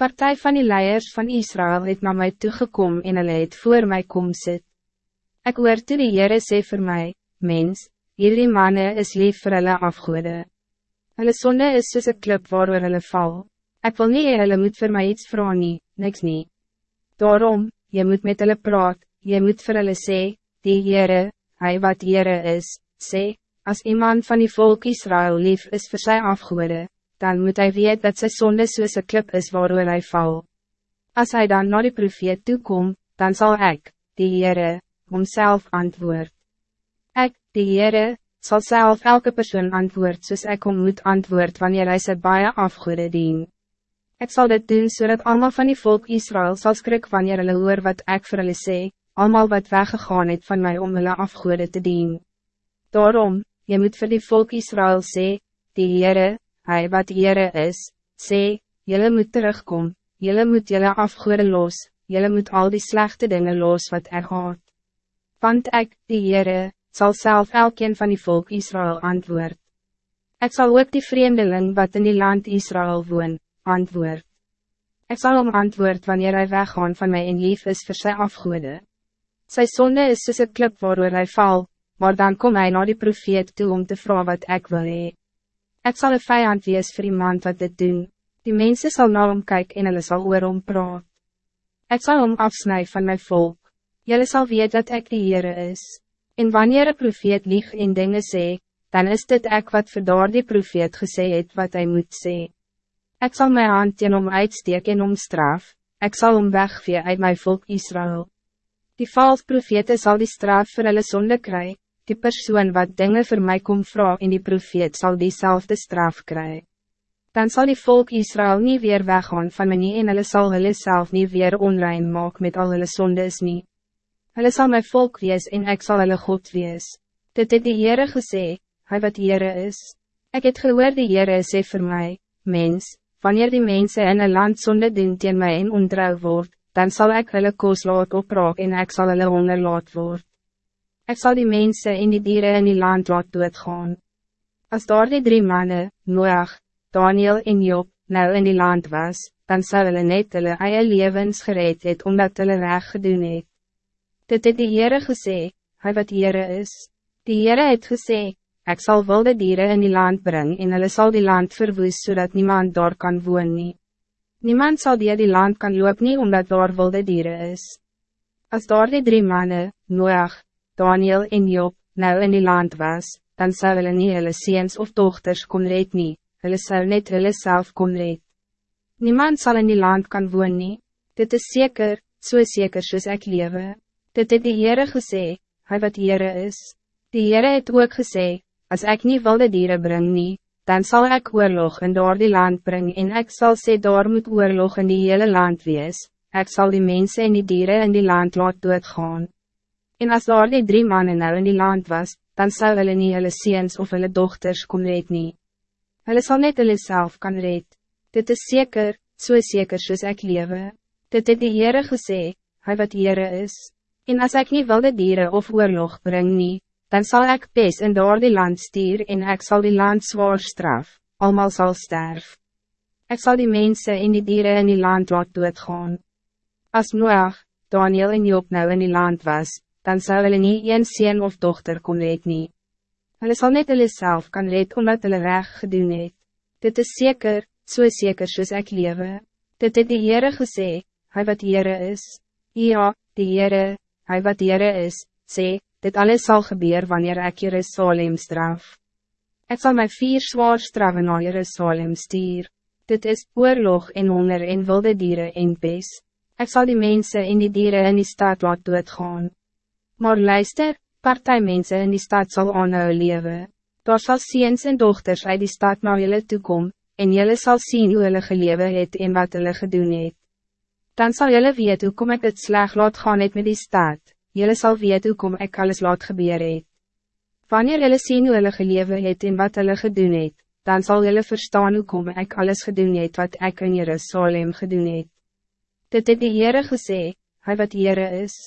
Partij van die leiers van Israël het na my toegekom en hulle het voor my kom sit. Ek hoor toe die Heere sê vir my, mens, hierdie manne is lief vir hulle afgoede. Hulle sonde is soos een klip waarover hulle val. Ek wil nie, hulle moet vir my iets vragen nie, niks nie. Daarom, je moet met hulle praat, je moet vir hulle sê, die Heere, hy wat Heere is, sê, als iemand van die volk Israël lief is vir sy afgoede, dan moet hij weet dat zijn zonde soos een klip is waarover hij val. Als hij dan naar de profeet toekom, dan zal ik, die Heere, homself antwoord. Ik, die Heere, zal zelf elke persoon antwoord soos ek om moet antwoord wanneer hij sy baie afgoede dien. Ik zal dit doen zodat allemaal van die volk Israël zal skrik wanneer hulle hoor wat ik voor hulle sê, allemaal wat weggegaan het van mij om hulle afgoede te dien. Daarom, je moet voor die volk Israël sê, die Heere, hij wat Heere is, sê, jylle moet terugkom, jylle moet jylle afgoede los, jylle moet al die slechte dingen los wat er gaat. Want ik, die Heere, zal zelf elkeen van die volk Israël antwoord. Ik zal ook die vreemdeling wat in die land Israël woon, antwoord. Ik zal om antwoord wanneer hij weggaan van mij in lief is voor zijn afgoede. Sy zonde is soos een klip waarover hij val, maar dan kom hij naar die profeet toe om te vragen wat ik wil hee. Het zal een vijand wees voor iemand wat dit doen. Die mensen zal naar hem kijken en hulle zal oor hom praat. Ik zal hem afsnijden van mijn volk. Jullie zal weten dat ik de Heere is. En wanneer een profeet lieg in dingen sê, dan is dit ek wat vir die profeet gesê het wat hij moet sê. Ik zal mijn hand in om uitsteek en om straf, ik zal om wegvee uit mijn volk Israël. Die vals profete zal die straf voor hulle sonde krijgen die persoon wat dingen voor mij kom vragen in die profeet zal diezelfde straf krijgen. Dan zal die volk Israël niet weer weggaan van my nie en hulle sal hulle self nie weer onrein maak met al hulle sondes nie. Hulle sal my volk wees en ek sal hulle God wees. Dit het die Heere gesê, hy wat Heere is. Ik het gehoor die Heere sê vir my, mens, wanneer die mensen in een land sonde doen teen my en ontrouw word, dan zal ik hulle koos laat opraak en ek sal hulle honger laat word. Ik zal die mensen in die dieren in die land laat doodgaan. Als daar die drie mannen, Noach, Daniel en Job, nou in die land was, dan zou hulle net hulle eie levens gereed het, omdat hulle reg gedoen het. Dit het die Heere gesê, hy wat Heere is. Die Heere het gesê, ik zal wilde dieren in die land brengen en hulle sal die land verwoes, zodat niemand daar kan woon nie. Niemand zal die die land kan loop nie, omdat daar wilde dieren is. Als daar die drie mannen, Noach, Daniel en Job, nou in die land was, dan zou hulle nie hulle seens of dochters kon red nie, hulle sou net hulle self kon red. Niemand zal in die land kan woon nie, dit is zeker, so zeker soos ek lewe. Dit het die Heere gesê, hy wat Heere is. Die Heere het ook gesê, als ik niet wilde dieren bring nie, dan zal ik oorlog in door die land brengen en ik zal sê daar moet oorlog in die hele land wees, ik zal die mensen en die dieren in die land laat doodgaan. En als daar die drie mannen nou in die land was, dan zou hulle nie hulle seens of hulle dochters kon red nie. Hulle sal net hulle self kan red. Dit is zeker, so zeker soos ek lewe. Dit het die Heere gesê, hy wat Heere is. En als ik niet wilde dieren of oorlog breng nie, dan zal ik pes in door die land stier en ik zal die land zwaar straf, allemaal zal sterf. Ik zal die mensen in die dieren in die land laat doodgaan. Als Noach, Daniel en Job nou in die land was, dan zou hulle nie een sien of dochter kon red nie. Hulle sal net hulle self kan red omdat hulle reg gedoen het. Dit is zeker, so zeker soos ek lewe. Dit het die Heere gesê, hy wat Heere is. Ja, die Heere, hy wat Heere is, sê, dit alles zal gebeuren wanneer ek Jerusalem straf. Ik zal my vier zwaar straffen naar Jerusalem stuur. Dit is oorlog en honger en wilde dieren en pes. Ik zal die mensen in die dieren in die stad laat doodgaan. Maar luister, partijmensen in die stad zal aanhou lewe. Daar sal seens en dochters uit die stad na julle toekom, en julle sal sien hoe hulle gelewe het en wat hulle gedoen het. Dan zal julle weet hoe kom ek het sleg laat gaan het met die stad, julle sal weet hoe kom ek alles laat gebeur het. Wanneer julle sien hoe hulle gelewe het en wat hulle gedoen het, dan zal julle verstaan hoe kom ek alles gedoen het wat ek in Jerusalem gedoen het. Dit het die Heere gesê, hy wat Heere is.